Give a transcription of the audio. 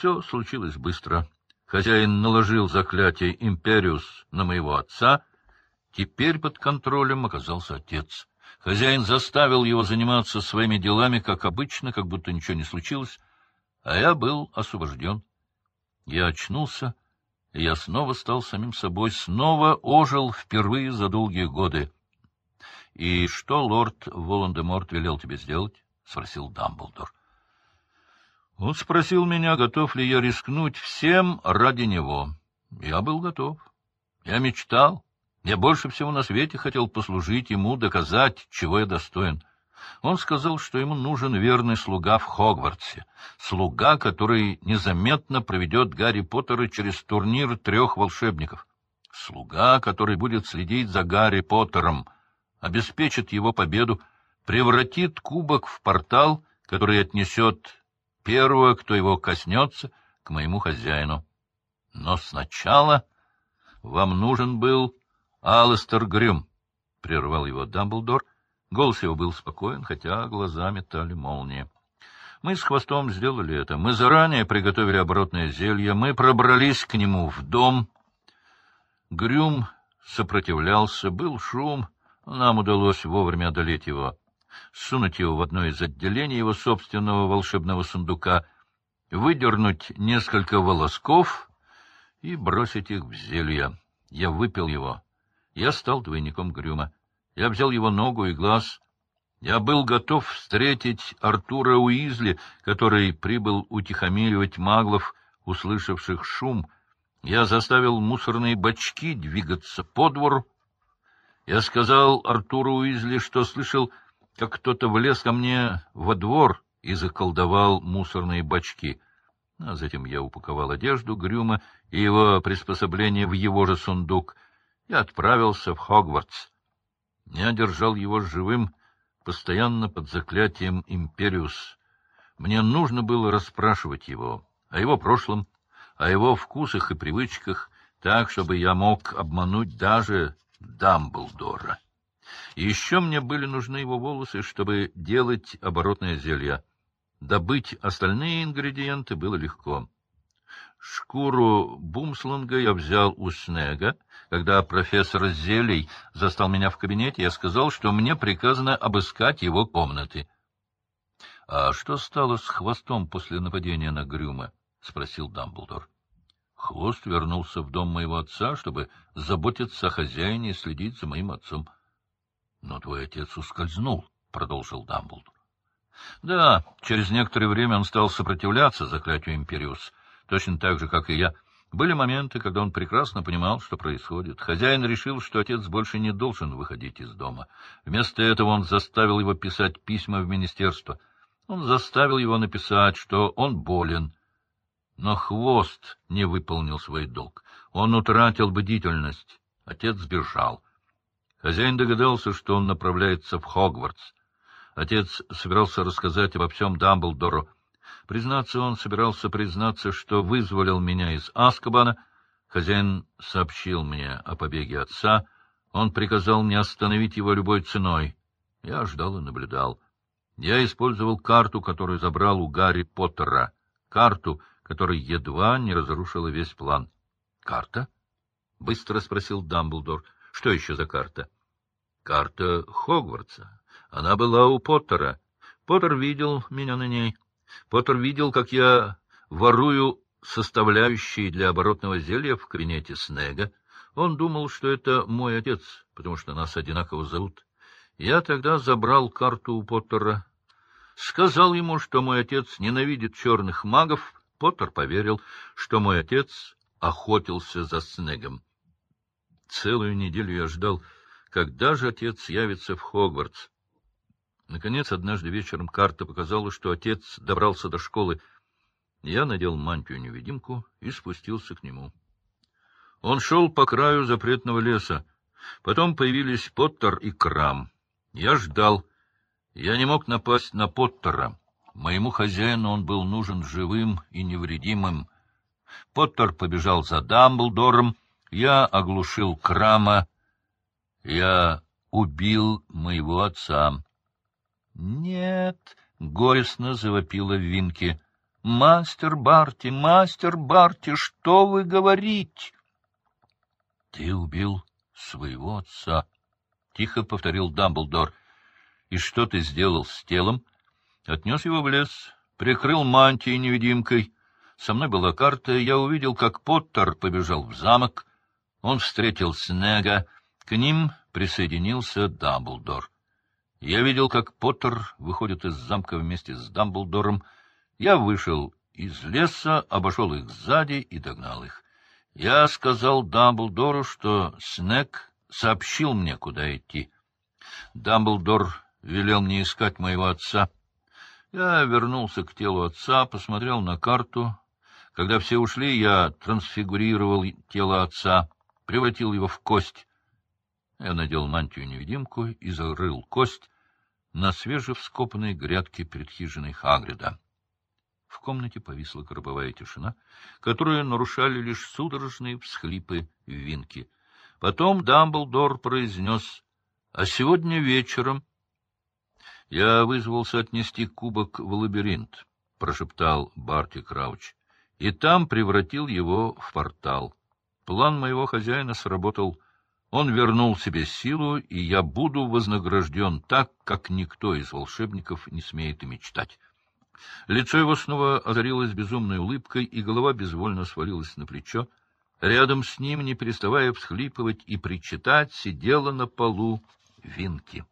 Все случилось быстро. Хозяин наложил заклятие «Империус» на моего отца. Теперь под контролем оказался отец. Хозяин заставил его заниматься своими делами, как обычно, как будто ничего не случилось, а я был освобожден. Я очнулся, и я снова стал самим собой, снова ожил впервые за долгие годы. — И что лорд Волан-де-Морт велел тебе сделать? — спросил Дамблдор. Он спросил меня, готов ли я рискнуть всем ради него. Я был готов. Я мечтал. Я больше всего на свете хотел послужить ему, доказать, чего я достоин. Он сказал, что ему нужен верный слуга в Хогвартсе, слуга, который незаметно проведет Гарри Поттера через турнир трех волшебников, слуга, который будет следить за Гарри Поттером, обеспечит его победу, превратит кубок в портал, который отнесет первого, кто его коснется, к моему хозяину. Но сначала вам нужен был Алластер Грюм, — прервал его Дамблдор. Голос его был спокоен, хотя глаза метали молнии. Мы с хвостом сделали это. Мы заранее приготовили оборотное зелье. Мы пробрались к нему в дом. Грюм сопротивлялся, был шум. Нам удалось вовремя одолеть его сунуть его в одно из отделений его собственного волшебного сундука, выдернуть несколько волосков и бросить их в зелье. Я выпил его. Я стал двойником Грюма. Я взял его ногу и глаз. Я был готов встретить Артура Уизли, который прибыл утихомиривать маглов, услышавших шум. Я заставил мусорные бачки двигаться по двору. Я сказал Артуру Уизли, что слышал как кто-то влез ко мне во двор и заколдовал мусорные бачки. А затем я упаковал одежду Грюма и его приспособление в его же сундук и отправился в Хогвартс. Я держал его живым, постоянно под заклятием Империус. Мне нужно было расспрашивать его о его прошлом, о его вкусах и привычках, так, чтобы я мог обмануть даже Дамблдора. Еще мне были нужны его волосы, чтобы делать оборотное зелье. Добыть остальные ингредиенты было легко. Шкуру бумсланга я взял у Снега. Когда профессор Зелей застал меня в кабинете, я сказал, что мне приказано обыскать его комнаты. — А что стало с хвостом после нападения на Грюма? — спросил Дамблдор. Хвост вернулся в дом моего отца, чтобы заботиться о хозяине и следить за моим отцом. —— Но твой отец ускользнул, — продолжил Дамблдор. — Да, через некоторое время он стал сопротивляться заклятию Империус, точно так же, как и я. Были моменты, когда он прекрасно понимал, что происходит. Хозяин решил, что отец больше не должен выходить из дома. Вместо этого он заставил его писать письма в министерство. Он заставил его написать, что он болен. Но хвост не выполнил свой долг. Он утратил бдительность. Отец сбежал. Хозяин догадался, что он направляется в Хогвартс. Отец собирался рассказать обо всем Дамблдору. Признаться, он собирался признаться, что вызволил меня из Аскабана. Хозяин сообщил мне о побеге отца. Он приказал мне остановить его любой ценой. Я ждал и наблюдал. Я использовал карту, которую забрал у Гарри Поттера. Карту, которая едва не разрушила весь план. — Карта? — быстро спросил Дамблдор. — что еще за карта? Карта Хогвартса. Она была у Поттера. Поттер видел меня на ней. Поттер видел, как я ворую составляющие для оборотного зелья в кабинете Снега. Он думал, что это мой отец, потому что нас одинаково зовут. Я тогда забрал карту у Поттера. Сказал ему, что мой отец ненавидит черных магов. Поттер поверил, что мой отец охотился за Снегом. Целую неделю я ждал, когда же отец явится в Хогвартс. Наконец, однажды вечером карта показала, что отец добрался до школы. Я надел мантию-невидимку и спустился к нему. Он шел по краю запретного леса. Потом появились Поттер и Крам. Я ждал. Я не мог напасть на Поттера. Моему хозяину он был нужен живым и невредимым. Поттер побежал за Дамблдором, я оглушил Крама. Я убил моего отца. — Нет, — горестно завопила Винки. — Мастер Барти, мастер Барти, что вы говорите? — Ты убил своего отца, — тихо повторил Дамблдор. — И что ты сделал с телом? Отнес его в лес, прикрыл мантией невидимкой. Со мной была карта, я увидел, как Поттер побежал в замок. Он встретил Снега. К ним присоединился Дамблдор. Я видел, как Поттер выходит из замка вместе с Дамблдором. Я вышел из леса, обошел их сзади и догнал их. Я сказал Дамблдору, что Снег сообщил мне, куда идти. Дамблдор велел мне искать моего отца. Я вернулся к телу отца, посмотрел на карту. Когда все ушли, я трансфигурировал тело отца, превратил его в кость. Я надел мантию-невидимку и зарыл кость на свежевскопанной грядке перед хижиной Хагрида. В комнате повисла гробовая тишина, которую нарушали лишь судорожные всхлипы Винки. Потом Дамблдор произнес, «А сегодня вечером...» «Я вызвался отнести кубок в лабиринт», — прошептал Барти Крауч, «и там превратил его в портал. План моего хозяина сработал он вернул себе силу, и я буду вознагражден так, как никто из волшебников не смеет и мечтать. Лицо его снова озарилось безумной улыбкой, и голова безвольно свалилась на плечо. Рядом с ним, не переставая всхлипывать и причитать, сидела на полу Винки.